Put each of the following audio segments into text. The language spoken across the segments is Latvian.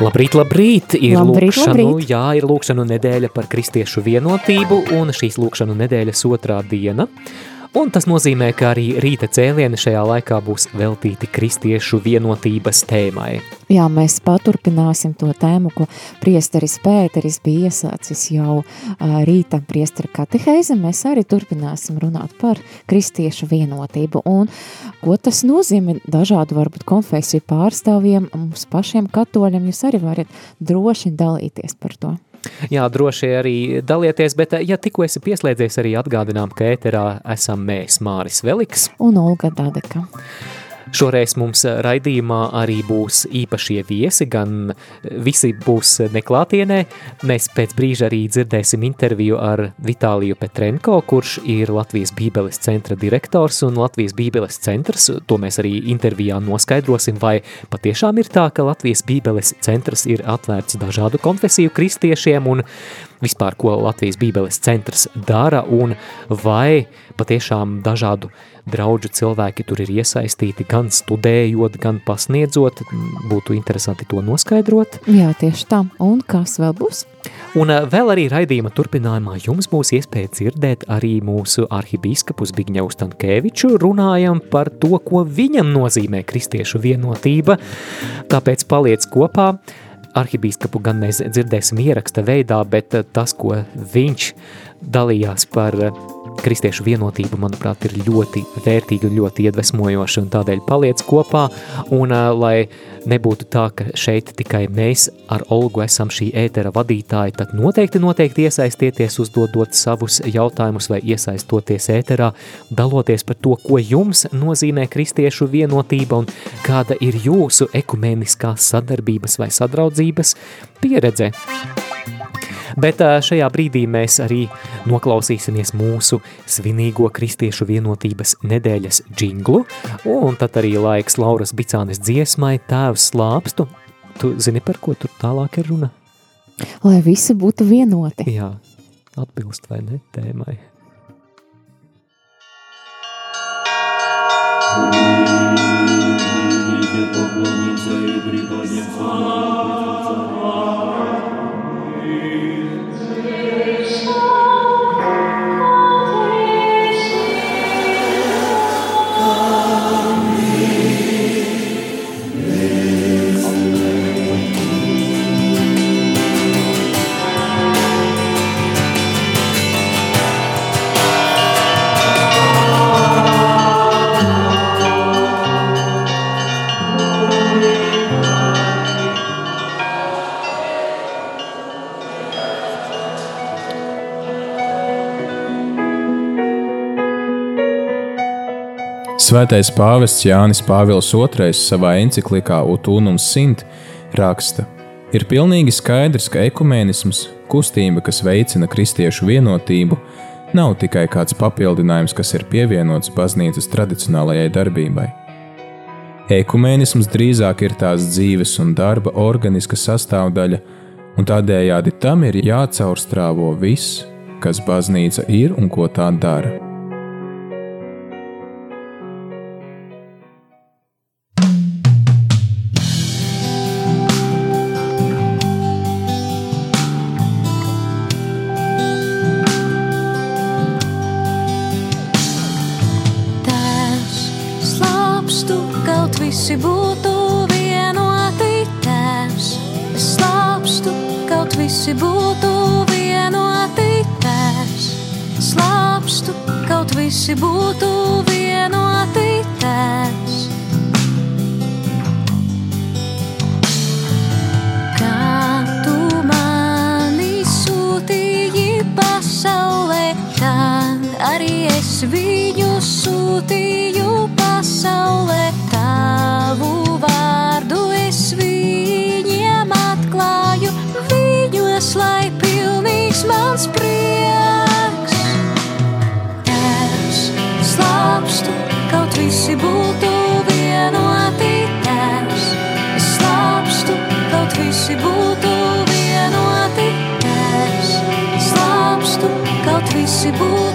Labrīt, labrīt! Ir Labrīt, lūkšanu, labrīt. jā, ir lūkšanu nedēļa par kristiešu vienotību un šīs lūkšanu nedēļas otrā diena. Un tas nozīmē, ka arī rīta cēlieni šajā laikā būs veltīti kristiešu vienotības tēmai. Jā, mēs paturpināsim to tēmu, ko priesteris Pēteris bija iesācis jau rīta priestera katehēze. Mēs arī turpināsim runāt par kristiešu vienotību un ko tas nozīmē dažādu varbūt konfesiju pārstāvjiem, mums pašiem katoļiem. Jūs arī varat droši dalīties par to. Jā, droši arī dalieties, bet ja tikko esi pieslēdzies, arī atgādinām, ka ēterā esam mēs Māris Veliks. Un Olga Dadeka. Šoreiz mums raidījumā arī būs īpašie viesi, gan visi būs neklātienē. Mēs pēc brīža arī dzirdēsim interviju ar Vitāliju Petrenko, kurš ir Latvijas Bībeles centra direktors un Latvijas Bībeles centrs. To mēs arī intervijā noskaidrosim, vai patiešām ir tā, ka Latvijas Bībeles centrs ir atvērts dažādu konfesiju kristiešiem un vispār, ko Latvijas Bībeles centrs dara un vai patiešām dažādu draudžu cilvēki tur ir iesaistīti gan studējot, gan pasniedzot. Būtu interesanti to noskaidrot. Jā, tieši tā. Un kas vēl būs? Un eh, vēl arī raidījuma turpinājumā jums būs iespēja dzirdēt arī mūsu arhibīskapu Zbigņevu Stankēviču runājam par to, ko viņam nozīmē kristiešu vienotība. Tāpēc paliec kopā. Arhibīskapu gan mēs dzirdēsim ieraksta veidā, bet eh, tas, ko viņš dalījās par eh, kristiešu vienotība, manuprāt, ir ļoti vērtīga un ļoti iedvesmojoša, un tādēļ paliec kopā, un uh, lai nebūtu tā, ka šeit tikai mēs ar Olgu esam šī ētera vadītāji, tad noteikti, noteikti iesaistieties, uzdodot savus jautājumus vai iesaistoties ēterā, daloties par to, ko jums nozīmē kristiešu vienotība un kāda ir jūsu ekumeniskās sadarbības vai sadraudzības pieredze. Bet šajā brīdī mēs arī noklausīsimies mūsu svinīgo kristiešu vienotības nedēļas džinglu, un tad arī laiks Lauras Bicānes dziesmai Tēvs slāpstu. Tu zini, par ko tur tālāk ir runa? Lai visi būtu vienoti. Jā, atbilst vai ne tēmai. Svētais pāvests Jānis Pāvils II savā encyklikā Utunum Sint raksta: Ir pilnīgi skaidrs, ka ekumēnisms, kustība, kas veicina kristiešu vienotību, nav tikai kāds papildinājums, kas ir pievienots baznīcas tradicionālajai darbībai. Ekumēnisms drīzāk ir tās dzīves un darba organiska sastāvdaļa, un tādējādi tam ir jācaurstrāvo viss, kas baznīca ir un ko tā dara. visi būtu vienoti tēvs. Kā tu mani sūtīji pasaulē, tā arī es viņu sūtīju. Visi būtu vienoti, tēvs, slāpstu, kaut visi būtu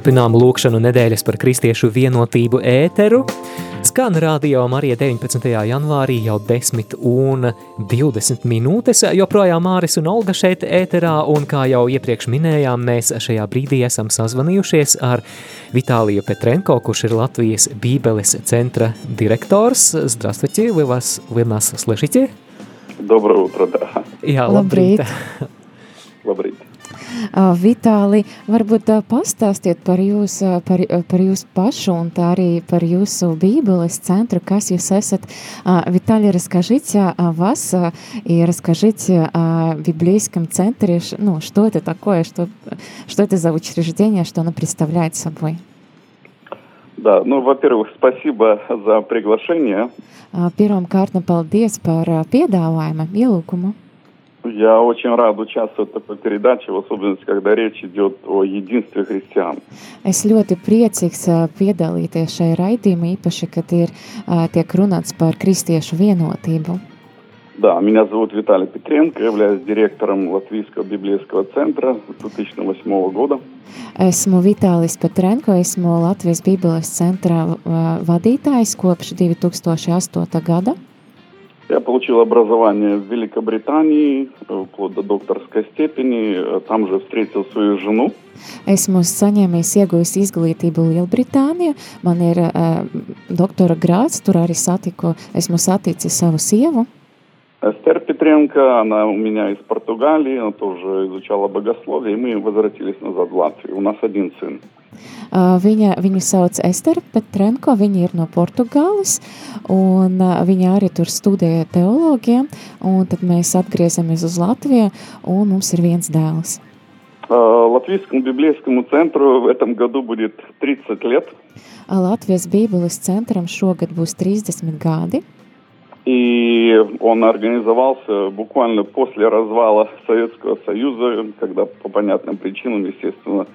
Turpinām lūkšanu nedēļas par kristiešu vienotību ēteru. Skan radio Marija 19. janvārī jau 10 un 20 minūtes, joprojām Māris un Olga šeit ēterā, un kā jau iepriekš minējām, mēs šajā brīdī esam sazvanījušies ar Vitāliju Petrenko, kurš ir Latvijas Bībeles centra direktors. Здравствуйте, вы вас, вы нас слышите? Доброе утро, да. Jā, Labrīt. Labrīt. Uh, Vitāli, varbūt uh, pastāstiet par jūs, uh, par, par jūs pašu un tā arī par jūsu Бибелес центру, kas jūs esat. Виталий, расскажите о вас и расскажите о библейском центре, ну, что это такое, что, что это за учреждение, что оно представляет собой. Да, ну, во-первых, спасибо за приглашение. Pirmām kārtām paldies par piedāvājumu, ielūkumu. Я очень рад участвовать в такой передаче, в особенности, когда речь идет о единстве христиан. Es ļoti priecīgs ā, piedalīties šajā raidījumā, īpaši, kad ir ā, tiek runāts par kristiešu vienotību. Да, меня зовут Виталий Петренко, являюсь директором Латвийского библейского центра с 2008 года. Esmu Vitālis Petrenko, esmu Latvijas Bībeles centra ā, vadītājs kopš 2008. gada. Я получил образование в Великобритании, э, вплоть до докторской степени. Э, Там же встретил свою жену. Esmu saņēmis iegūst izglītību Lielbritānijā, man ir uh, doktora grāds, tur arī satiku, esmu saticis savu sievu. Эстер Петренко, она у меня из Португалии, она тоже изучала богословие, и мы возвратились назад в Латвию. У нас один сын. Uh, viņa, viņu sauc Estere Petrenko, viņa ir no Portugāles, un uh, viņa arī tur studēja teoloģiju, un tad mēs atgriezamies uz Latviju, un mums ir viens dēls. Э, Латвийскому библейскому центру в этом году будет 30 лет. Uh, Latvijas Bībeles centram šogad būs 30 gadi, И он организовался буквально после развала Советского Союза, когда по понятным причинам, естественно,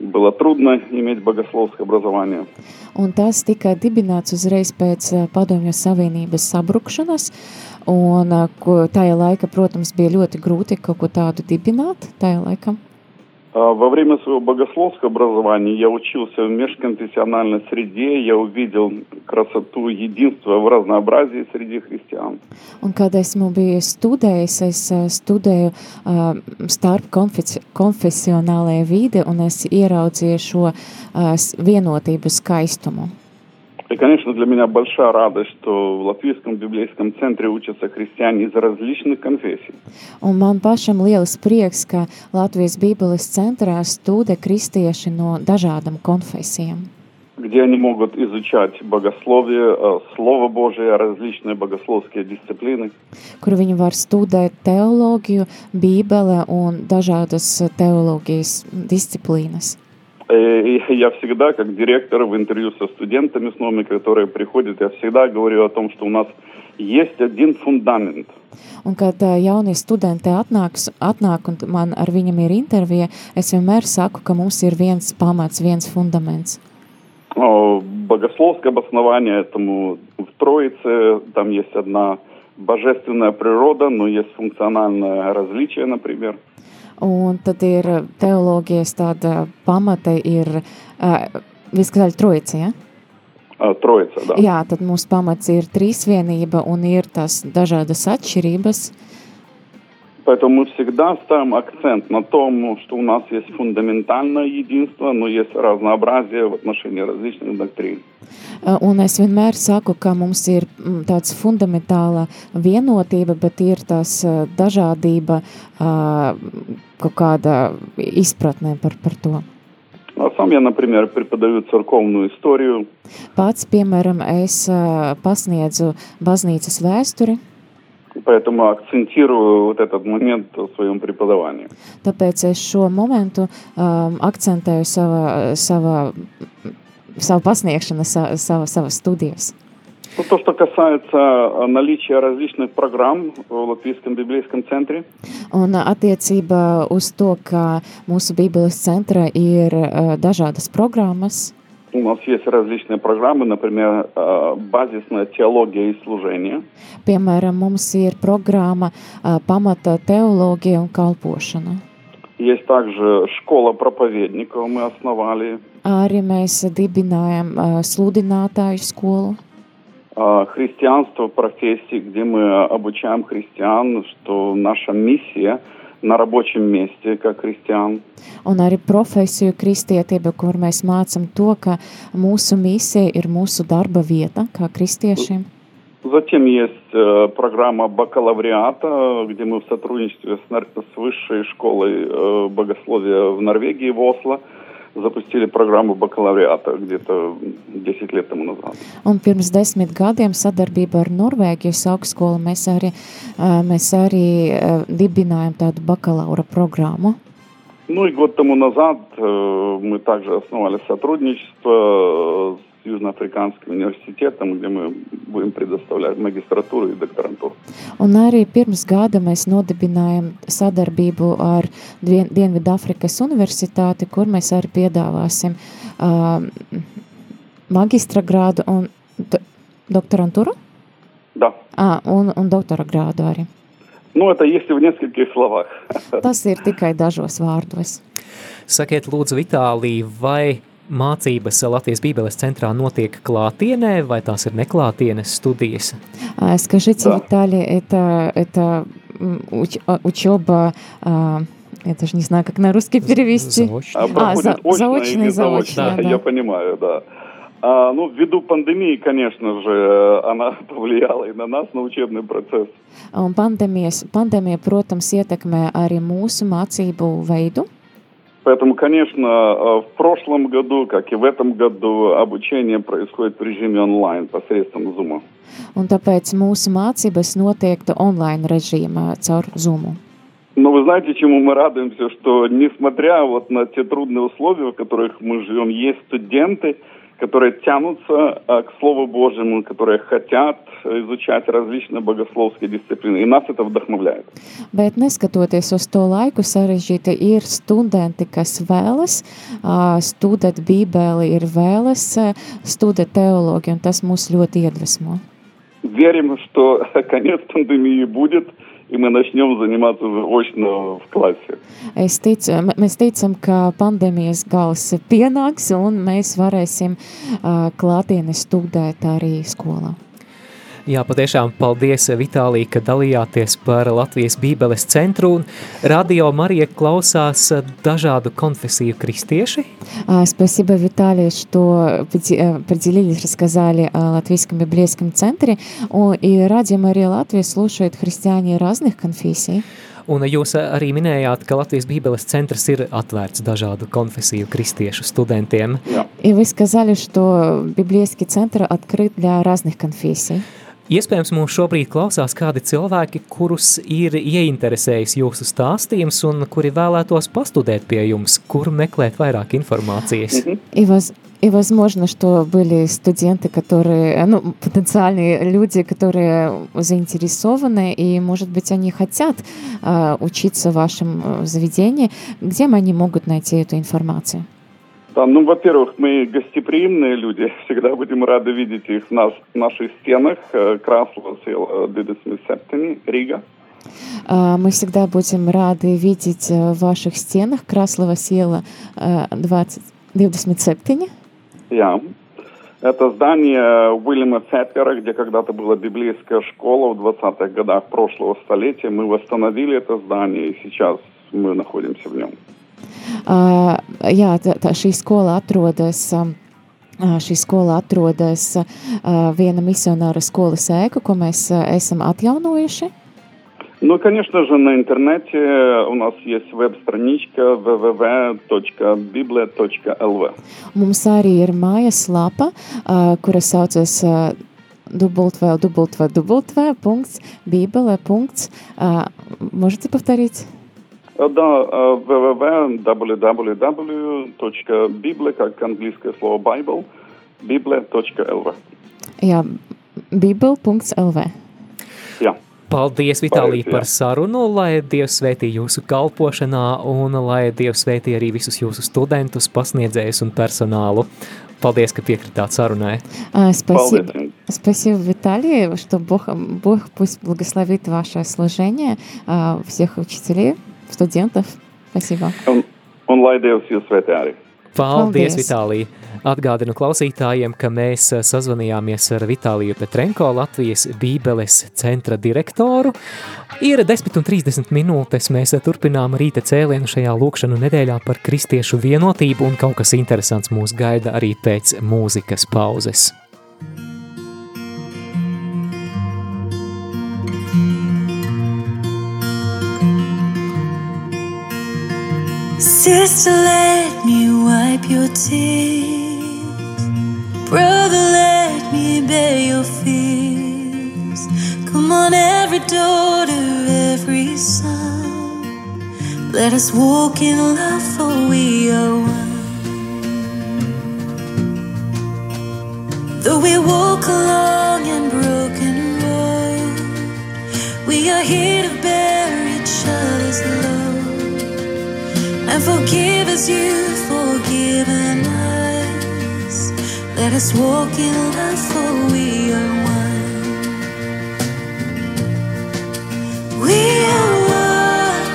было трудно иметь богословское образование. un tas tika dibināts uzreiz pēc uh, Padomju Savienības sabrukšanas, un uh, ko tajā laika, protams, bija ļoti grūti kaut ko tādu dibināt tajā laikam. А, Во время своего богословского образования я учился в межконфессиональной среде, я увидел красоту единства в разнообразии среди христиан. Un, kad esmu bijis studējis, es ā, studēju uh, starp konfes konfesionālajā vide, un es ieraudzīju šo uh, vienotību skaistumu. И, конечно, для меня большая радость, что в Латвийском библейском центре учатся христиане из различных конфессий. Un man pašam lielas prieks, ka Latvijas Bībeles centrā studē kristieši no dažādām konfesijām, где они могут изучать богословие, э, Слово Божие, различные богословские дисциплины. kur viņi var studēt teoloģiju, Bībele un dažādas teoloģijas disciplīnas. Э, я всегда, как директор, в интервью со студентами, с новыми, которые приходят, я всегда говорю о том, что у нас есть один фундамент. Un, kad ā, jaunie studenti atnāks, atnāk un man ar viņam ir intervija, es vienmēr saku, ka mums ir viens pamats, viens fundaments. Э, Богословское обоснование этому в Троице, там есть одна божественная природа, но есть функциональное различие, например. Un tad ir eh, teoloģijas tāda pamata ir eh, uh, viskaļ trojica, ja? Trojica, da. Jā, tad mūsu pamats ir trīsvienība un ir tās dažādas atšķirības, uh, Поэтому мы всегда ставим акцент на том, что у нас есть фундаментальное единство, но есть разнообразие в отношении различных доктрин. Ā, Un es vienmēr saku, ka mums ir mm, tāds fundamentāla vienotība, bet ir tās ā, dažādība, ā, kaut kāda izpratne par, par to. А сам я, например, преподаю церковную историю, Pats, piemēram, es ā, pasniedzu baznīcas vēsturi, поэтому акцентирую вот этот момент в своем преподавании. tāpēc es šo momentu um, akcentēju savā, savā, savu pasniegšanu, sa, sava, savas studijas. Ну, то, что касается э, наличия различных программ в Латвийском библейском центре, Un ā, attiecībā uz to, ka mūsu Bībeles centrā ir ā, dažādas programmas, У нас есть различные программы, например, э, базисная теология и служение. piemēram, mums ir programma ā, pamata teoloģija un kalpošana. Есть также школа проповедников, мы основали, Arī mēs dibinājam ā, sludinātāju skolu. э, христианство профессии, где мы обучаем христиан, что наша миссия на рабочем месте, как христиан. Un arī profesiju kristietība, kur mēs mācām to, ka mūsu misija ir mūsu darba vieta, kā kristiešiem. Затем есть э, программа бакалавриата, где мы в сотрудничестве с, Нор- с высшей школой э, богословия в Норвегии, в Осло, запустили программу бакалавриата где-то 10 лет тому назад. Un pirms desmit gadiem sadarbībā ar Norvēģijas augstskolu mēs arī, ā, mēs arī ā, dibinājām tādu bakalaura programmu. Ну и год тому назад э, мы также основали сотрудничество с Южноафриканским университетом, где мы будем предоставлять магистратуру и докторантуру. Un arī pirms gada mēs nodibinājām sadarbību ar Dien Dienvidāfrikas Universitāti, kur mēs arī piedāvāsim uh, magistra grādu un do doktorantūru Да. à, un, un doktora grādu arī. Ну, это если в nескольких словах. Tas ir tikai dažos vārdos. Sakiet, lūdzu, Vitālija, vai mācības Latvijas Bībeles centrā notiek klātienē, vai tās ir neklātienes studijas? А, Скажите, Да. Виталий, это, это м, уч- а, учеба, а, я даже не знаю, как на русский перевести. Заочно. А, проходит за- очно заочно или и заочно, заочно, да. Я понимаю, да. А, ну, ввиду пандемии, конечно же, э, она повлияла и на нас, на учебный процесс. Un pandēmijas, pandēmija, protams, ietekmē arī mūsu mācību veidu. Поэтому, конечно, э, в прошлом году, как и в этом году, обучение происходит в режиме онлайн посредством Zoom. Un tāpēc mūsu mācības notiek online režīmā caur Zoom. Но вы знаете, чему мы радуемся, что несмотря вот на те трудные условия, в которых мы живем, есть студенты, которые тянутся э, к Слову Божьему, которые хотят изучать различные богословские дисциплины. И нас это вдохновляет. Bet neskatoties uz to laiku, sarežģīti ir studenti, kas vēlas ā, studēt Bībeli, ir vēlas ā, studēt teoloģiju, un tas mūs ļoti iedvesmo. Верим, что конец пандемии будет, и мы начнем заниматься уже очно в классе. Es ticu, m- mēs ticam, ka pandēmijas gals pienāks un mēs varēsim uh, klātienes studēt arī skolā. Jā, patiešām paldies, Vitālija, ka dalījāties par Latvijas Bībeles centru. Un Radio Marija klausās dažādu konfesiju kristieši. А, Спасибо, Виталий, что поди- э, поделились, рассказали о Латвийском библейском центре. О, И Радио Мария Латвия слушают христиане разных конфессий. Un jūs arī minējāt, ka Latvijas Bībeles centrs ir atvērts dažādu konfesiju kristiešu studentiem. И вы сказали, что библейский центр открыт для разных конфессий. Iespējams, mūs šobrīd klausās kādi cilvēki, kurus ir ieinteresējis jūsu stāstījums un kuri vēlētos pastudēt pie jums, kur meklēt vairāk informācijas. И, воз- и возможно, что были студенты, которые, ну, потенциальные люди, которые заинтересованы, и, может быть, они хотят а, учиться в вашем э, заведении. Где они могут найти эту информацию? Да, ну, во-первых, мы гостеприимные люди, всегда будем рады видеть их в нас, наших стенах. Э, Краслова села 27, Рига. А, Мы всегда будем рады видеть э, в ваших стенах Краслова села э, 20, 27. Я. Это здание Уильяма Феттера, где когда-то была библейская школа в 20-х годах прошлого столетия. Мы восстановили это здание, и сейчас мы находимся в нем. Uh, jā, tā, tā šī skola atrodas. Um, ā, Šī skola atrodas uh, viena misionāra skolas ēka, ko mēs uh, esam atjaunojuši. Ну, и, конечно же, на интернете у нас есть веб-страничка www.biblia.lv. Mums arī ir mājaslapa, uh, kura saucas uh, www.bibele.punkts. Uh, Можете повторить? Э, Да, э, www.biblia, как английское слово Bible, biblia.lv. Jā, bibele.lv. Jā. Paldies, Vitālija, Pareizi, jā. par sarunu, lai Dievs svētī jūsu kalpošanā un lai Dievs svētī arī visus jūsu studentus, pasniedzējus un personālu. Paldies, ka piekritāt sarunai. А, Спасибо, Paldies. спасибо, Виталий, что Бог, Бог пусть благословит ваше служение, а, всех учителей, студентов. Спасибо. Un, un lai Dievs jūs svētī arī. Paldies, Paldies. Vitālija! Atgādinu klausītājiem, ka mēs eh, sazvanījāmies ar Vitāliju Petrenko, Latvijas Bībeles centra direktoru. Ir 10,30 minūtes. Mēs eh, turpinām rīta cēlienu šajā lūkšanu nedēļā par kristiešu vienotību, un kaut kas interesants mūs gaida arī pēc mūzikas pauzes. Sister, let me wipe your tears. Brother, let me bear your fears. Come on, every daughter, every son. Let us walk in love, for we are one. Though we walk a broken road, we are here to bear each other's load and forgive as you've forgiven us. Let us walk in love, for we are one. We are one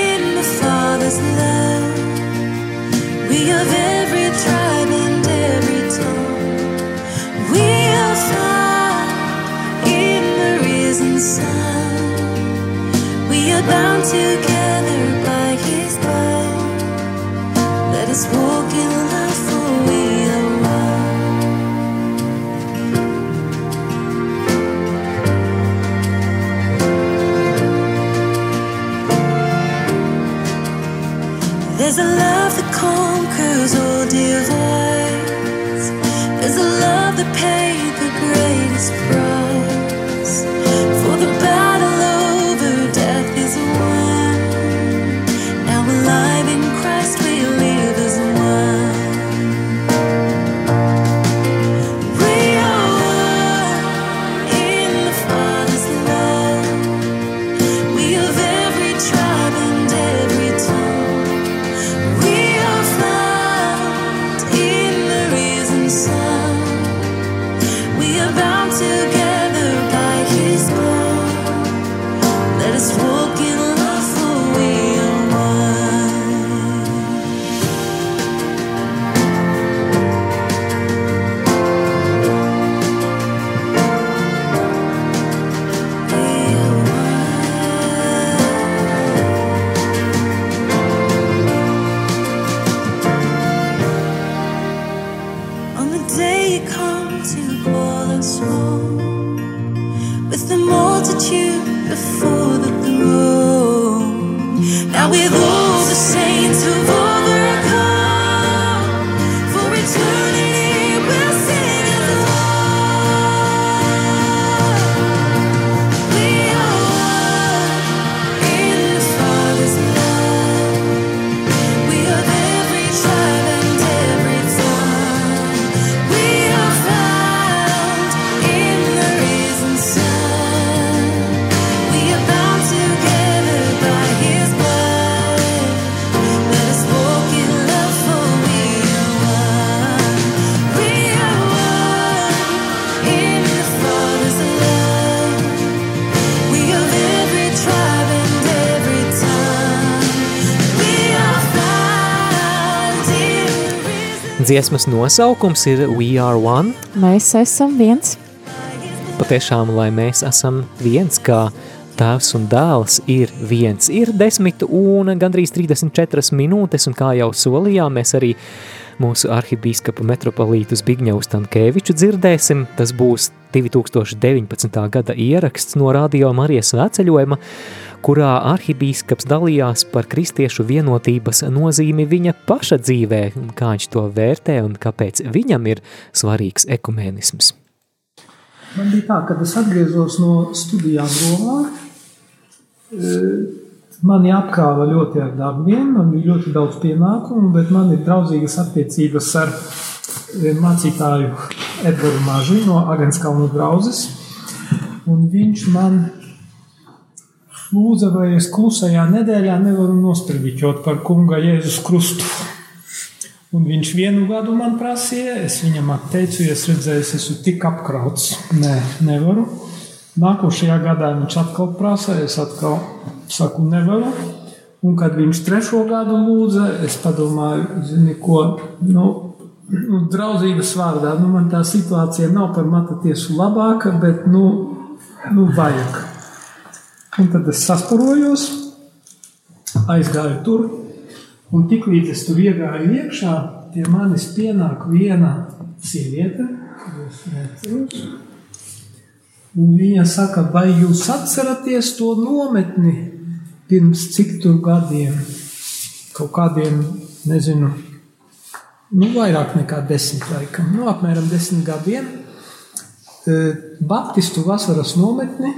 in the Father's love. We of every tribe and every tongue. We are found in the risen Son. We are bound together by There's a love that conquers all divides. with love. Dziesmas nosaukums ir We Are One. Mēs esam viens. Patiešām, lai mēs esam viens, kā tēvs un dēls ir viens. Ir 10 un gandrīz 34 minūtes, un kā jau solījām, mēs arī mūsu arhibīskapa metropolītu Zbigņevu Stankēviču dzirdēsim. Tas būs 2019. gada ieraksts no Radio Marijas svētceļojuma, kurā arhibīskaps dalījās par kristiešu vienotības nozīmi viņa paša dzīvē, kā viņš to vērtē un kāpēc viņam ir svarīgs ekumenisms. Man bija tā, kad es atgriezos no studijām Romā. Mani apkrāva ļoti ar darbiem, man bija ļoti daudz pienākumu, bet man ir draudzīgas attiecības ar eh, mācītāju Edgars Mažu no Agenskalnu draudzes. Un viņš man lūdza, vai es klusajā nedēļā nevaru nosprediķot par kunga Jēzus Krustu. Un viņš vienu gadu man prasīja, es viņam teicu, ja es redzēju, es esmu tik apkrauts. Nē, nevaru. Nākošajā gadā viņš atkal prasa, es atkal saku, nevaru. Un kad viņš trešo gadu lūdza, es padomāju, zini, ko, nu, nu draudzības vārdā, nu, man tā situācija nav par matu tiesu labāka, bet, nu, nu vajag. Un tad es sasparojos, aizgāju tur, Un tiklīdz es tur iegāju iekšā, pie manis pienāk viena sieviete, es neatceros, un viņa saka, vai jūs atceraties to nometni pirms cik tur gadiem? Kaut kādiem, nezinu, nu vairāk nekā desmit laikam, nu apmēram desmit gadiem. Eh, Baptistu vasaras nometni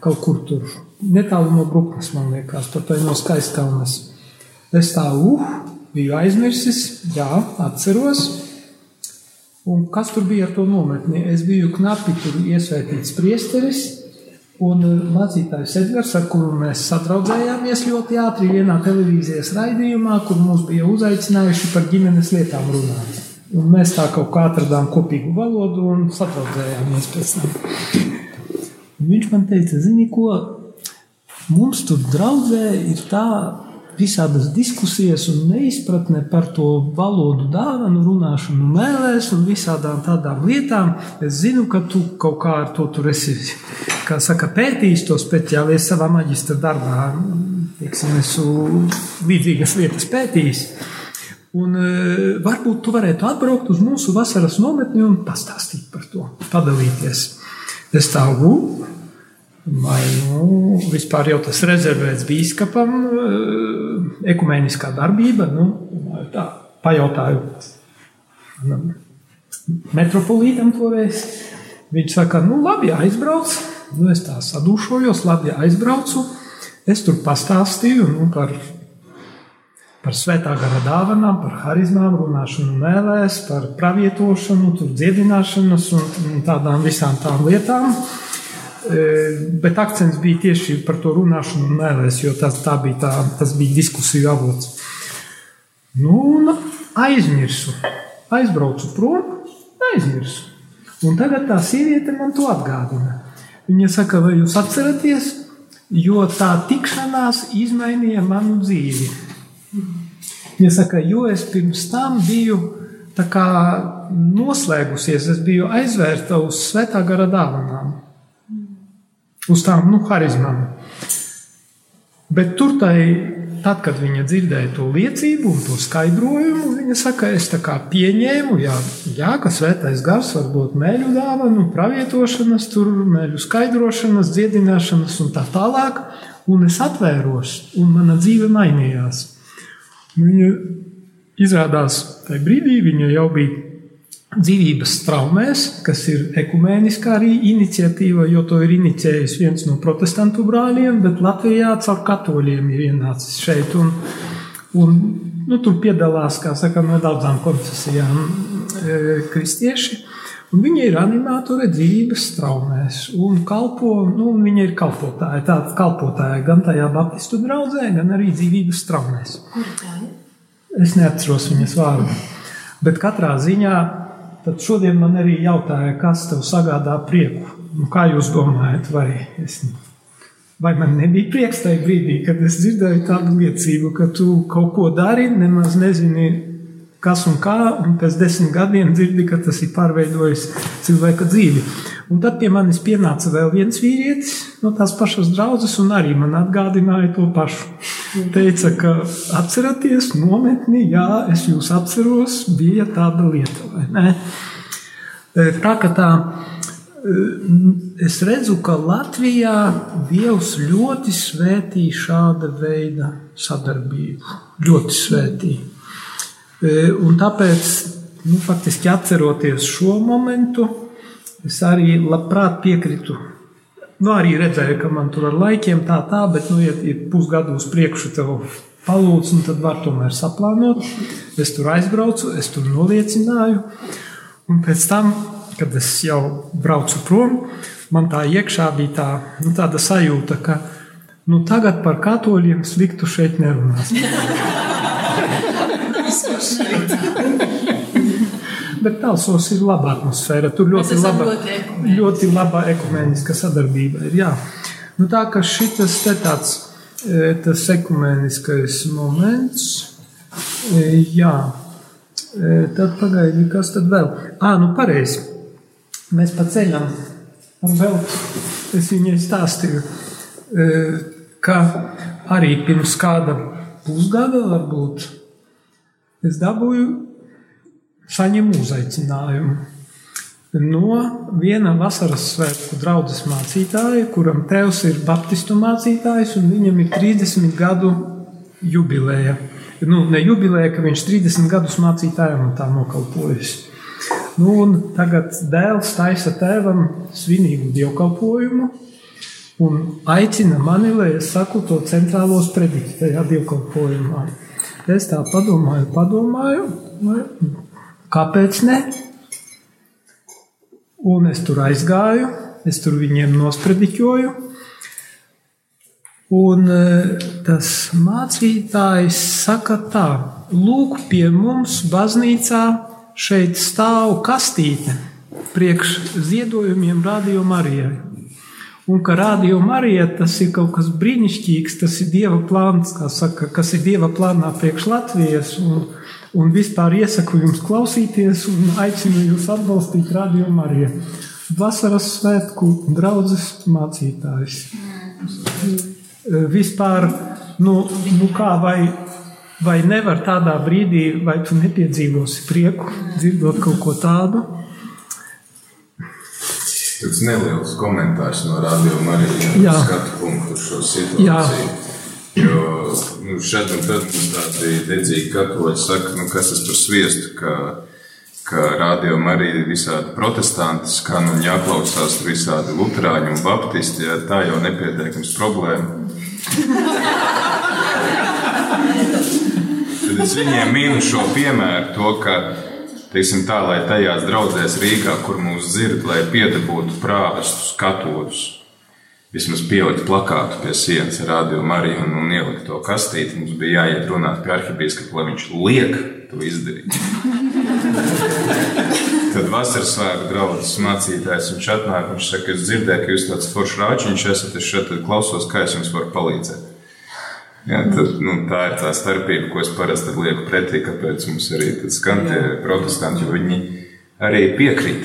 kaut kur tur, netālu no Bruknes, man liekas, pat vai no Skaiskalnes. Es tā, uh, biju aizmirsis, jā, atceros. Un kas tur bija ar to nometni? Es biju knapi tur iesvētīts priesteris, un uh, mācītājs Edgars, ar kuru mēs sadraudzējāmies ļoti ātri vienā televīzijas raidījumā, kur mūs bija uzaicinājuši par ģimenes lietām runāt. Un mēs tā kaut kā atradām kopīgu valodu un sadraudzējāmies pēc tam. Viņš man teica, zini ko, mums tur draudzē ir tā visādas diskusijas un neizpratne par to valodu dāvanu, runāšanu mēlēs un visādām tādām lietām. Es zinu, ka tu kaut kā ar to tur esi, saka, pētījis to speciāli savā maģistra darbā. Teiksim, esmu līdzīgas lietas pētījis. Un, e, varbūt tu varētu atbraukt uz mūsu vasaras nometni un pastāstīt par to, padalīties. Es tā lūdzu, vai nu, vispār jau tas rezervēts biskupam, ekumēniskā darbība. Nu, tā, pajautāju nu, metropolītam toreiz. Viņš saka, nu labi, aizbrauc. Nu, es tā sadūšojos, labi, aizbraucu. Es tur pastāstīju nu, par, par svētā gara dāvanām, par harizmām, runāšanu mēlēs, par pravietošanu, dziedināšanas un, un tādām visām tām lietām. E, Bet akcents bija tieši par to runāšanu un mēlēs, jo tas, tā bija tā, tas bija diskusiju avots. Nu, un aizmirsu. Aizbraucu prom, aizmirsu. Un tagad tā sieviete man to atgādina. Viņa saka, vai jūs atceraties, jo tā tikšanās izmainīja manu dzīvi. Viņa saka, jo es pirms tam biju noslēgusies, es biju aizvērta uz svētā gara dāvanām uz tām nu, harizmām. Bet tur tai, tad, kad viņa dzirdēja to liecību un to skaidrojumu, viņa saka, es tā kā pieņēmu, jā, jā ka svētais gars var būt mēļu dāvanu, pravietošanas, tur mēļu skaidrošanas, dziedināšanas un tā tālāk. Un es atvēros, un mana dzīve mainījās. Viņa izrādās tajā brīdī, viņa jau bija dzīvības traumēs, kas ir ekumēniskā arī iniciatīva, jo to ir inicijējis viens no protestantu brāļiem, bet Latvijā caur katoļiem ir ienācis šeit. Un, un, nu, tur piedalās, kā saka, no daudzām konfesijām e, kristieši. Un viņa ir animatora dzīvības traumēs un kalpo, nu, un viņa ir kalpotāja, tāda kalpotāja gan tajā Baptistu draudzē, gan arī dzīvības traumēs. Es neatceros viņas vārdu. Bet katrā ziņā Tad šodien man arī jautāja, kas tev sagādā prieku. Nu, kā jūs domājat, vai, es, vai man nebija prieks tajā brīdī, kad es dzirdēju tādu liecību, ka tu kaut ko dari, nemaz nezini, kas un kā, un pēc desmit gadiem dzirdi, ka tas ir pārveidojis cilvēka dzīvi. Un tad pie manis pienāca vēl viens vīrietis no tās pašas draudzes, un arī man atgādināja to pašu. Teica, ka atceraties nometni, jā, es jūs atceros, bija tāda lieta, vai ne? Tā kā tā, es redzu, ka Latvijā Dievs ļoti svētī šāda veida sadarbību. Ļoti svētī. E, un tāpēc, nu, faktiski atceroties šo momentu, es arī labprāt piekritu Nu, arī redzēju, ka man tur ar laikiem tā, tā, bet, nu, ja ir pusgadu uz priekšu, tev palūdz, un tad var tomēr saplānot. Es tur aizbraucu, es tur noliecināju, un pēc tam, kad es jau braucu prom, man tā iekšā bija tā, nu, tāda sajūta, ka nu, tagad par katoļiem sliktu šeit nerunās. Bet Talsos ir laba atmosfēra. Tur ļoti laba, ļoti, ļoti laba ekumēniska sadarbība. Ir, jā. nu, tā kā šis te tāds e, tas ekumēniskais moments, e, jā, e, tad pagaidi, kas tad vēl? Ā, nu pareizi. Mēs pa ceļam ar vēl, es viņai stāstīju, ka arī pirms kāda pusgada varbūt es dabūju saņem uzaicinājumu no viena vasaras svētku draugas mācītāja, kuram tēvs ir baptistu mācītājs, un viņam ir 30 gadu jubileja. Nu, ne jubileja, ka viņš 30 gadus mācītājam un tā nokalpojas. Nu, un tagad dēls taisa tēvam svinīgu dievkalpojumu un aicina mani, lai es saku to centrālo sprediķu tajā dievkalpojumā. Es tā padomāju, padomāju, Kāpēc ne? Un es tur aizgāju, es tur viņiem nosprediķoju. Un e, tas mācītājs saka tā, lūk, pie mums baznīcā šeit stāv kastīte priekš ziedojumiem Radio Marijai. Un ka Radio Marija tas ir kaut kas brīnišķīgs, tas ir Dieva plāns, saka, kas ir Dieva plānā priekš Latvijas. Un, Un vispār iesaku jums klausīties un aicinu jūs atbalstīt Radio Mariju. Vasaras svētku draugs mācītājs. Vispār, nu, nu kā vai, vai nevar tādā brīdī, vai tu nepiedzīvosi prieku, dzirdot kaut ko tādu? Tas neliels komentārs no Radio Marijas skatu punktu šo situāciju. Jā. Jo nu, šeit un tad tādi dedzīgi katoļi saka, nu, kas tas par sviestu, ka, ka rādījumā arī visādi protestanti skan un jāklausās visādi luterāņi un baptisti, ja tā jau nepietiekams problēma. Tad es viņiem mīnu šo piemēru, to, ka, teiksim tā, lai tajās draudzēs Rīgā, kur mūs dzird, lai piedabūtu prāvestus, katoļus, vismaz pielikt plakātu pie sienas ar radio Mariju un, un ielikt to kastīti. Mums bija jāiet runāt pie arhibīskapa, lai viņš liek to izdarīt. Tad vasaras svētku draugs mācītājs viņš atnāk un viņš saka, es dzirdēju, ka jūs tāds foršs rāčiņš esat, es šeit klausos, kā es jums varu palīdzēt. Jā, tad, nu, tā ir tā starpība, ko es parasti lieku pretī, kāpēc mums arī skan tie protestanti, jo viņi arī piekrīt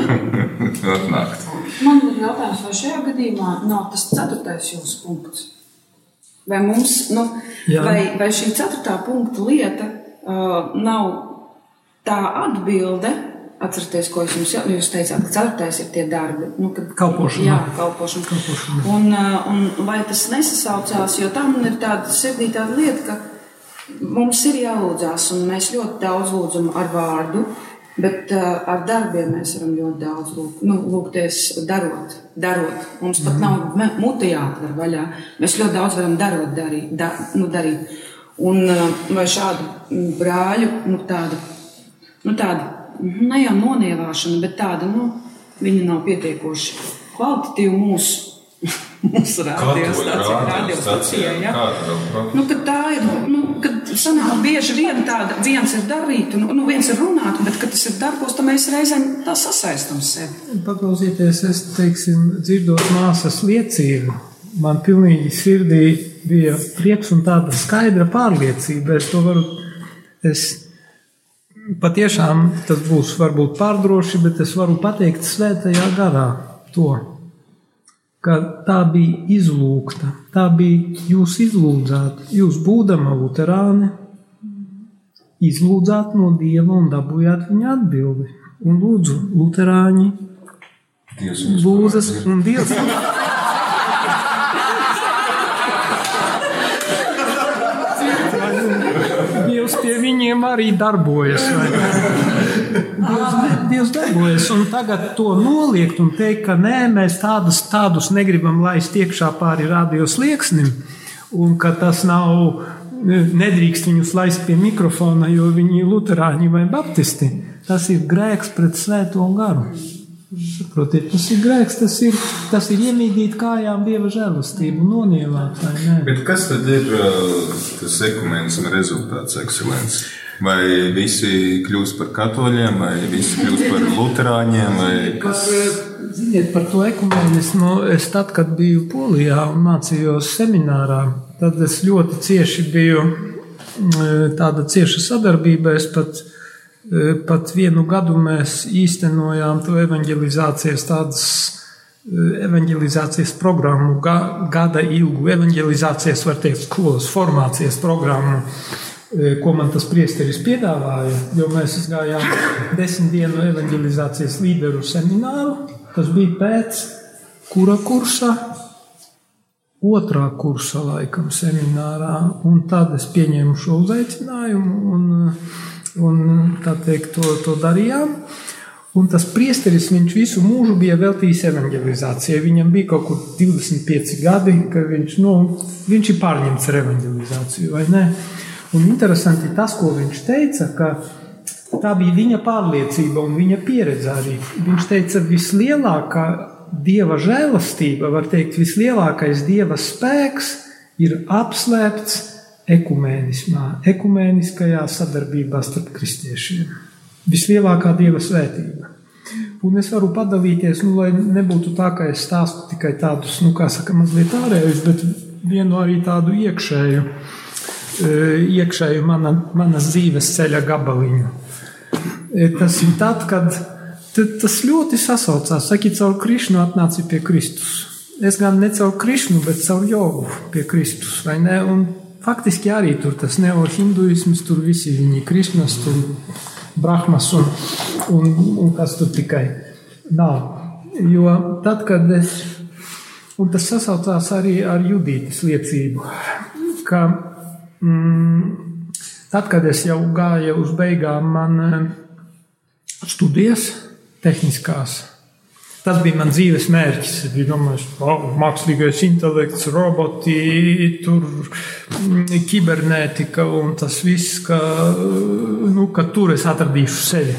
atnākt. Man ir jautājums, vai šajā gadījumā nav tas ceturtais jūsu punkts? Vai, mums, nu, Jā. vai, vai šī ceturtā punkta lieta uh, nav tā atbilde Atcerieties, ko es jums jau jūs teicāt, ka ceturtais ir tie darbi. Nu, kad, Kalpošana. Jā, kalpošana. Kalpošana. Un, uh, un lai tas nesasaucās, jo tā man ir tāda sirdī tāda lieta, ka mums ir jālūdzās, un mēs ļoti daudz lūdzam ar vārdu, bet uh, ar darbiem mēs varam ļoti daudz lūgt, nu, lūgties darot, darot. Mums pat nav me- muti jāatver vaļā. Mēs ļoti daudz varam darot, darīt. Da, nu, darīt. Un uh, vai šādu brāļu, nu, tāda, nu, tāda, mhm, ne jau nonievāšana, bet tāda, nu, viņa nav pietiekoši kvalitatīva mūsu. Mūsu radiostacijā, radiostacijā, ja? Nu, kad tā ir, nu, sanāk bieži vien tāda, viens ir darīt, un nu, viens ir runāt, bet, kad tas ir darbos, tad mēs reizēm tā sasaistam sevi. Paklausieties, es teiksim, dzirdot māsas liecību, man pilnīgi sirdī bija prieks un tāda skaidra pārliecība. Es to varu, es patiešām tas būs varbūt pārdroši, bet es varu pateikt svētajā garā to, ka tā bija izlūgta, tā bija jūs izlūdzāt, jūs būdama luterāni, izlūdzāt no Dieva un dabūjāt viņa atbildi. Un lūdzu, luterāņi, lūdzas un Dievs. Dievs pie viņiem arī darbojas. vai? Dievs, Dievs darbojas, un tagad to noliegt un teikt, ka nē, mēs tādus, tādus negribam laist iekšā pāri radios lieksnim, un ka tas nav, nedrīkst viņus laist pie mikrofona, jo viņi ir luterāņi vai baptisti. Tas ir grēks pret svēto garu. Saprotiet, tas ir grēks, tas ir, tas ir iemīdīt kājām dieva žēlastību. Bet kas tad ir uh, tas ekumenisma rezultāts, ekscelents? Vai visi kļūst par katoļiem, vai visi kļūst par luterāņiem, vai kas? Ziniet, par to ekumenismu es tad, kad biju Polijā un mācījos seminārā, tad es ļoti cieši biju mm, tāda cieša sadarbība. Es pat, eh, pat vienu gadu mēs īstenojām to evanģelizācijas tādas eh, evanģelizācijas programmu, ga, gada ilgu evanģelizācijas, var teikt, skolas formācijas programmu, eh, ko man tas priesteris piedāvāja, jo mēs gājām desmit dienu evanģelizācijas līderu semināru. Tas bija pēc kura kursa? Otrā kursa laikam seminārā, un tad es pieņēmu šo uzaicinājumu un, un teikt, to, to darījām. Un tas priesteris, visu mūžu bija veltījis evanģelizācijai. Viņam bija kaut kur 25 gadi, ka viņš, nu, viņš ir pārņemts ar evanģelizāciju, vai ne? Un interesanti tas, ko viņš teica, ka tā bija viņa pārliecība un viņa pieredze arī. Viņš teica, vislielākā dieva žēlastība, var teikt, vislielākais dieva spēks ir apslēpts ekumēnismā, ekumēniskajā sadarbībā starp kristiešiem. Vislielākā dieva svētība. Un es varu padalīties, nu, lai nebūtu tā, ka es stāstu tikai tādus, nu, kā saka, mazliet ārējus, bet vienu arī tādu iekšēju, iekšēju mana, manas dzīves ceļa gabaliņu. Eh, Tas ir tad, kad tas ļoti sasaucās. Saki, caur Krišnu atnāci pie Kristus. Es gan ne caur Krišnu, bet caur jogu pie Kristus, vai ne? Un faktiski arī tur tas neohinduisms, tur visi viņi Krišnas, tur Brahmas un, un, un kas tur tikai nav. Jo tad, kad es, un tas sasaucās arī ar Judītas liecību, ka mm, tad, kad es jau gāju uz beigām, man eh, studijas tehniskās. Tas bija mans dzīves mērķis. Es domājis, ka mākslīgais intelekts, roboti, tur, mm, kibernētika un tas viss, ka, nu, ka tur es atradīšu sevi.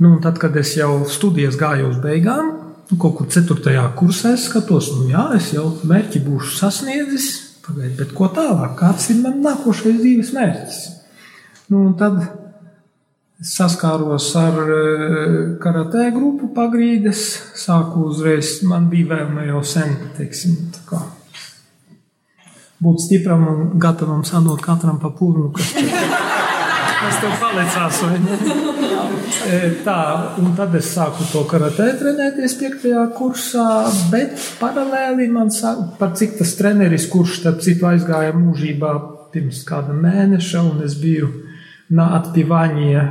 Nu, tad, kad es jau studijas gāju uz beigām, nu, kaut kur 4. kursā, es skatos, nu jā, es jau mērķi būšu sasniedzis. Pagaid, bet ko tālāk? Kāds ir mans nākošais dzīves mērķis? Nu, tad Es saskāros ar eh, karatē grupu pagrīdes, sāku uzreiz, man bija vēlme jau sen, teiksim, tā kā būt stipram un gatavam sadot katram pa pūnu, kas, kas tev palicās? E, Tā, un tad es sāku to karatē trenēties piektajā kursā, bet paralēli man sāk, par cik tas treneris, kurš, starp citu, aizgāja mūžībā pirms kāda mēneša, un es biju na atpivāņie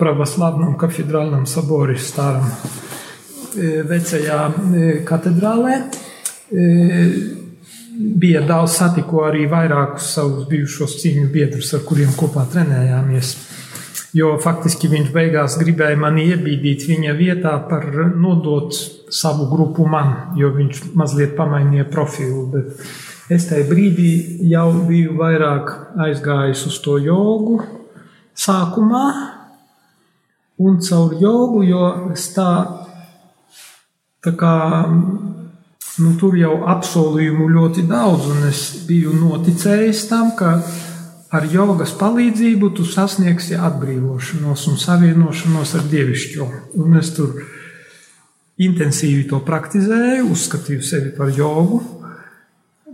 pravoslavnom kafedralnom sabori staram e, vecajā e, katedrālē. Bija daudz satiku arī vairākus savus bijušos cīņu biedrus, ar kuriem kopā trenējāmies. Jo faktiski viņš beigās gribēja mani iebīdīt viņa vietā par nodot savu grupu man, jo viņš mazliet pamainīja profilu. Bet es tajā brīdī jau biju vairāk aizgājis uz to jogu sākumā un caur jogu, jo es tā, tā kā nu, tur jau apsolījumu ļoti daudz, un es biju noticējis tam, ka ar jogas palīdzību tu sasniegsi atbrīvošanos un savienošanos ar dievišķo. Un es tur intensīvi to praktizēju, uzskatīju sevi par jogu,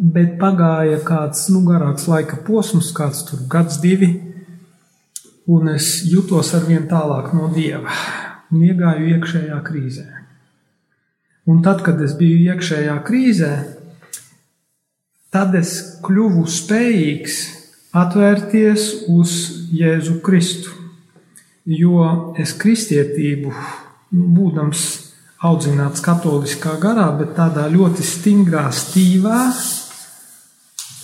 bet pagāja kāds nu, garāks laika posms, kāds tur gads, divi, un es jutos ar vien tālāk no dieva un iegāju iekšējā krīzē. Un tad, kad es biju iekšējā krīzē, tad es kļuvu spējīgs atvērties uz Jēzu Kristu. Jo es kristietību, nu, būdams audzināts katoliskā garā, bet tādā ļoti stingrā stīvā,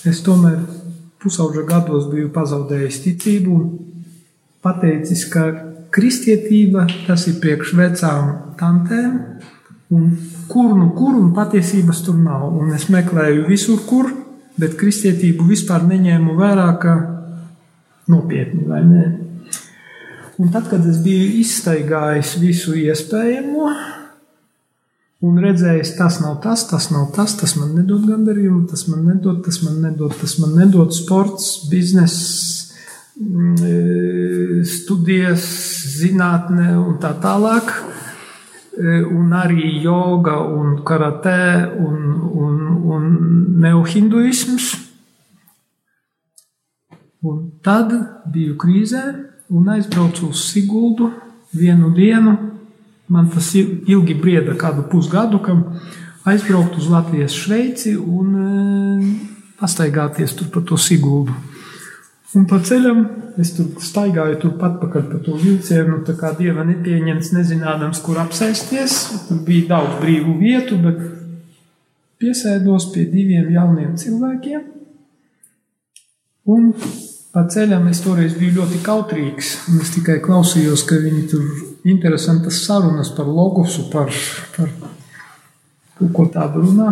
es tomēr pusauģa gados biju pazaudējis ticību un pateicis, ka kristietība tas ir priekš vecām tantēm, un kur nu kur un patiesības tur nav. Un es meklēju visur, kur, bet kristietību vispār neņēmu vērā, ka nopietni vai ne. Un tad, kad es biju izstaigājis visu iespējamo, un redzējis, tas nav tas, tas nav tas, tas man nedod gandarījumu, tas man nedod, tas man nedod, tas man nedod sports, bizness, studijas, zinātne un tā tālāk. Un arī joga, un karatē, un, un, un neohinduisms. Un tad biju krīzē un aizbraucu uz Siguldu vienu dienu. Man tas ilgi brieda, kādu pusgadu, kam aizbraukt uz Latvijas Šveici un e, pastaigāties tur pa to Siguldu. Un pa ceļam es tur staigāju turpat pakaļ pa to vilcienu, tā kā dieva nepieņemts, nezinādams, kur apsēsties. Tur bija daudz brīvu vietu, bet piesēdos pie diviem jauniem cilvēkiem. Un pa ceļam es toreiz biju ļoti kautrīgs. Es tikai klausījos, ka viņi tur interesantas sarunas par logosu, par, par ko tādu runā.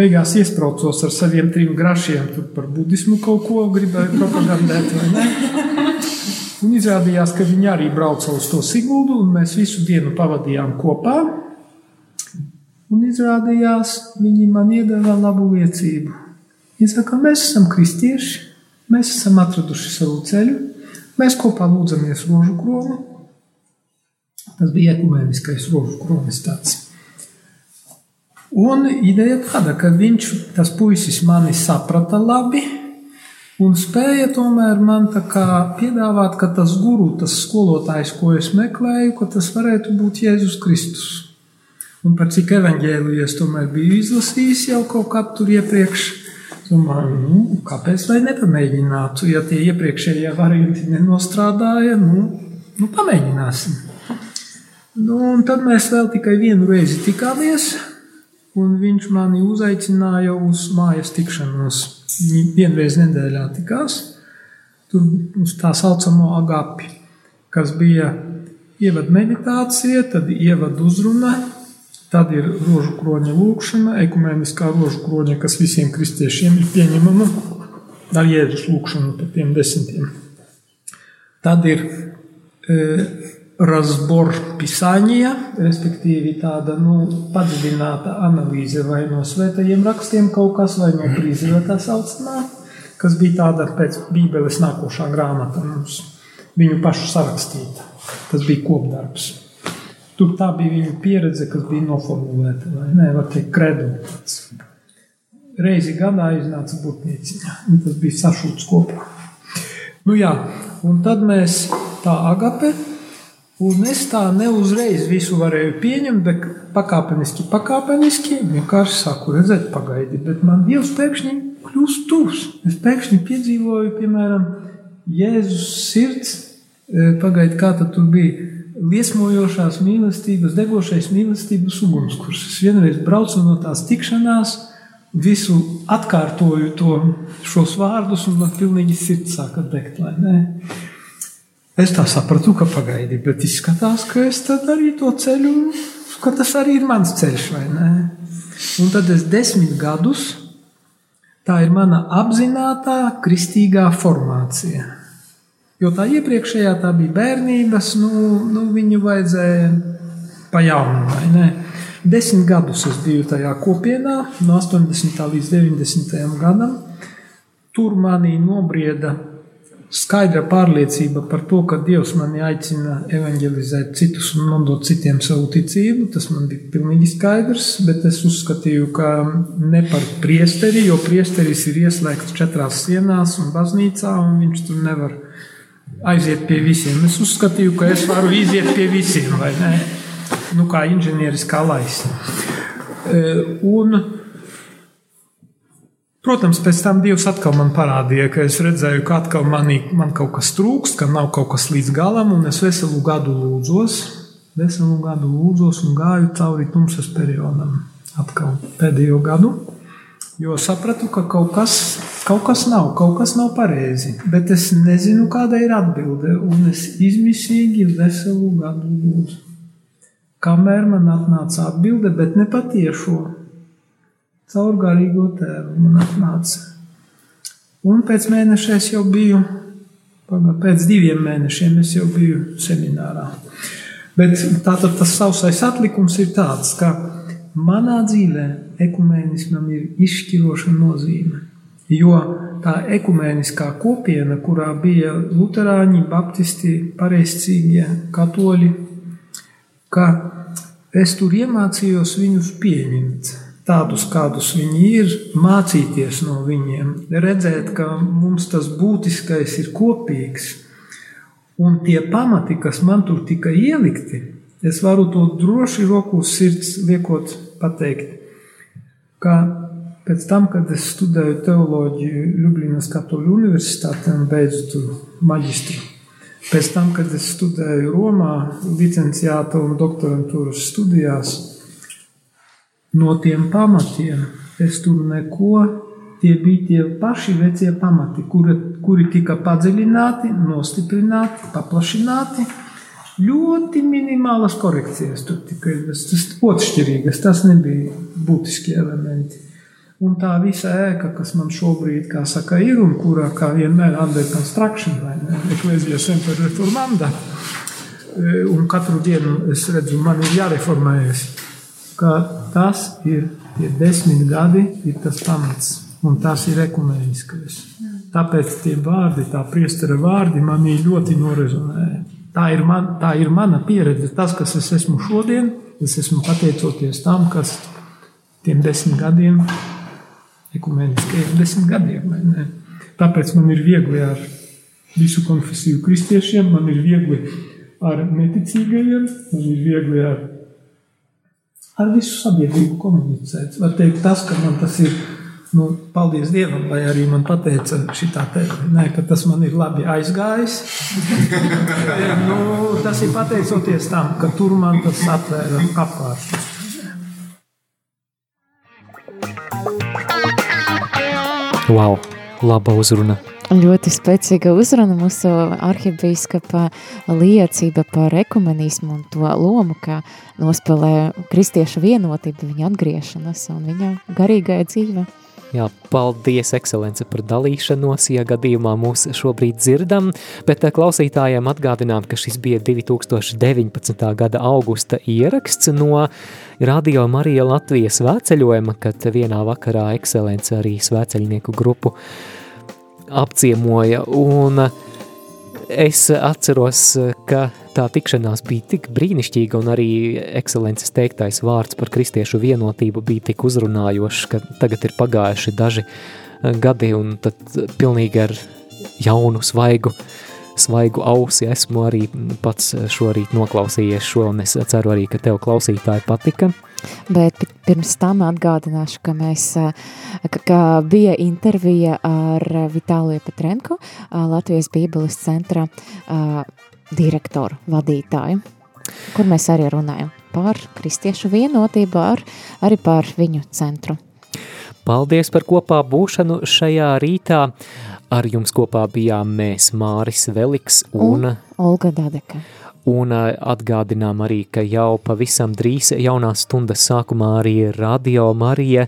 Beigās iesprāstos ar saviem trim grašiem, tur par budismu kaut ko gribēju propagandēt. Un izrādījās, ka viņi arī brauca uz to Siguldu, un mēs visu dienu pavadījām kopā. Un izrādījās, viņi man iedeva labu liecību. Viņi saka, mēs esam kristieši, mēs esam atraduši savu ceļu, mēs kopā lūdzamies rožu kromu. Tas bija ekumēniskais rožu kronis tāds. Un ideja tāda, ka viņš, tas puisis, mani saprata labi un spēja tomēr man piedāvāt, ka tas guru, tas skolotājs, ko es meklēju, ka tas varētu būt Jēzus Kristus. Un par cik evaņģēliju es tomēr biju izlasījis jau kaut kā tur iepriekš, domāju, nu, kāpēc lai nepamēģinātu, ja tie iepriekšējie varianti nenostrādāja, nu, nu pamēģināsim. Nu, un tad mēs vēl tikai vienu reizi tikāmies, un viņš mani uzaicināja uz mājas tikšanos. Viņi vienreiz nedēļā tikās, tur uz tā saucamo agapi, kas bija ievada meditācija, tad ievada uzruna, tad ir rožu kroņa lūkšana, ekumēniskā rožu kroņa, kas visiem kristiešiem ir pieņemama, ar jēzus lūkšanu par tiem desmitiem. Tad ir e, Razbor pisāņija, respektīvi tāda nu, padziļināta analīze vai no svētajiem rakstiem kaut kas, vai no brīzētā saucamā, kas bija tāda pēc bībeles nākošā grāmata mums, viņu pašu sarakstīta. Tas bija kopdarbs. Tur tā bija viņu pieredze, kas bija noformulēta, vai ne, var teikt, kredo. Reizi gadā iznāca burtnieciņa, un tas bija sašūts kopā. Nu jā, un tad mēs tā agape, Un es tā neuzreiz visu varēju pieņemt, bet pakāpeniski, pakāpeniski vienkārši sāku redzēt, pagaidi. Bet man Dievs pēkšņi kļūst tuvs. Es pēkšņi piedzīvoju, piemēram, Jēzus sirds E, Pagaid, kā tur bija? Liesmojošās mīlestības, degošais mīlestības ugunskurs. Es vienreiz braucu no tās tikšanās, visu atkārtoju to, šos vārdus, un man pilnīgi sirds sāka degt, vai ne? Es tā sapratu, ka pagaidi, bet izskatās, ka es tad arī to ceļu, ka tas arī ir mans ceļš, vai ne? Un tad es desmit gadus, tā ir mana apzinātā kristīgā formācija. Jo tā iepriekšējā tā bija bērnības, nu, nu viņu vajadzēja pa jaunu, vai ne? Desmit gadus es biju tajā kopienā, no 80. līdz 90. gadam. Tur manī nobrieda skaidra pārliecība par to, ka Dievs mani aicina evanģelizēt citus un nodot citiem savu ticību. Tas man bija pilnīgi skaidrs, bet es uzskatīju, ka ne par priesteri, jo priesteris ir ieslēgts četrās sienās un baznīcā, un viņš tur nevar aiziet pie visiem. Es uzskatīju, ka es varu iziet pie visiem, vai ne? Nu, kā inženieris, kā laist. Un, Protams, pēc tam Dievs atkal man parādīja, ka es redzēju, ka atkal manī, man kaut kas trūkst, ka nav kaut kas līdz galam, un es veselu gadu lūdzos, veselu gadu lūdzos un gāju cauri tumsas periodam. Atkal pēdējo gadu, jo sapratu, ka kaut kas, kaut kas nav, kaut kas nav pareizi, bet es nezinu, kāda ir atbilde, un es izmisīgi veselu gadu lūdzu. Kamēr man atnāca atbilde, bet ne patiešo caur garīgo tēvu man atnāca. Un pēc mēneša es jau biju, pēc diviem mēnešiem es jau biju seminārā. Bet tātad tas sausais atlikums ir tāds, ka manā dzīvē ekumēnismam ir izšķiroša nozīme. Jo tā ekumēniskā kopiena, kurā bija luterāņi, baptisti, pareizcīgie, katoļi, ka es tur iemācījos viņus pieņemt tādus, kādus viņi ir, mācīties no viņiem, redzēt, ka mums tas būtiskais ir kopīgs. Un tie pamati, kas man tur tika ielikti, es varu to droši roku uz sirds liekot pateikt, ka pēc tam, kad es studēju teoloģiju Ljubljanas Katoļu universitātē un beidzu tur maģistru, pēc tam, kad es studēju Romā licenciāta un doktorantūras studijās, no tiem pamatiem. Es tur neko, tie bija tie paši vecie pamati, kuri, kuri tika padziļināti, nostiprināti, paplašināti. Ļoti minimālas korekcijas tur tika tas otršķirīgas, tas nebija būtiski elementi. Un tā visa ēka, kas man šobrīd, saka, ir un kurā, kā vienmēr, under construction, vai ne, eklezija semper reformanda, un katru dienu es redzu, man ir jāreformējas ka tas ir tie desmit gadi, ir tas pamats, un tas ir ekumēniskais. Tāpēc tie vārdi, tā priestera vārdi manī ļoti norezonēja. Tā ir, man, tā ir mana pieredze, tas, kas es esmu šodien, es esmu pateicoties tam, kas tiem desmit gadiem, ekumēniskajiem desmit gadiem. Tāpēc man ir viegli ar visu konfesiju kristiešiem, man ir viegli ar neticīgajiem, man ir viegli ar ar visu sabiedrību komunicēt. Var teikt, tas, ka man tas ir, nu, paldies Dievam, lai arī man pateica šitā te, nē, ka tas man ir labi aizgājis. nu, tas ir pateicoties tam, ka tur man tas atvēra apvāršus. Wow, laba uzruna. Ļoti spēcīga uzruna mūsu arhibīskapa liecība par ekumenismu un to lomu, kā nospēlē kristiešu vienotību, viņa atgriešanas un viņa garīgajā dzīve. Jā, paldies, ekscelence, par dalīšanos, ja gadījumā mūs šobrīd dzirdam, bet eh, klausītājiem atgādinām, ka šis bija 2019. gada augusta ieraksts no Radio Marija Latvijas svētceļojuma, kad vienā vakarā ekscelence arī svētceļnieku grupu apciemoja. Un es atceros, ka tā tikšanās bija tik brīnišķīga, un arī ekscelences teiktais vārds par kristiešu vienotību bija tik uzrunājošs, ka tagad ir pagājuši daži gadi, un tad pilnīgi ar jaunu, svaigu, svaigu ausi esmu arī pats šorīt noklausījies šo, un es ceru arī, ka tev klausītāji patika. Bet pirms tam atgādināšu, ka, mēs, ka, ka bija intervija ar Vitāliju Petrenko Latvijas Bībeles centra direktoru, vadītāju, kur mēs arī runājam par kristiešu vienotību, ar, arī par viņu centru. Paldies par kopā būšanu šajā rītā. Ar jums kopā bijām mēs Māris Veliks un, Un Olga Dadeka. Un ā, atgādinām arī, ka jau pavisam drīz jaunās stundas sākumā arī Radio Marija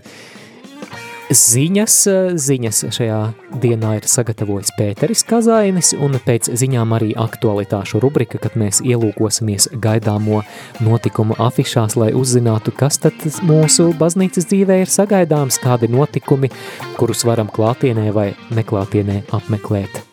ziņas, ā, ziņas šajā dienā ir sagatavojis Pēteris Kazainis un pēc ziņām arī aktualitāšu rubrika, kad mēs ielūkosimies gaidāmo notikumu afišās, lai uzzinātu, kas tad mūsu baznīcas dzīvē ir sagaidāms, kādi notikumi, kurus varam klātienē vai neklātienē apmeklēt.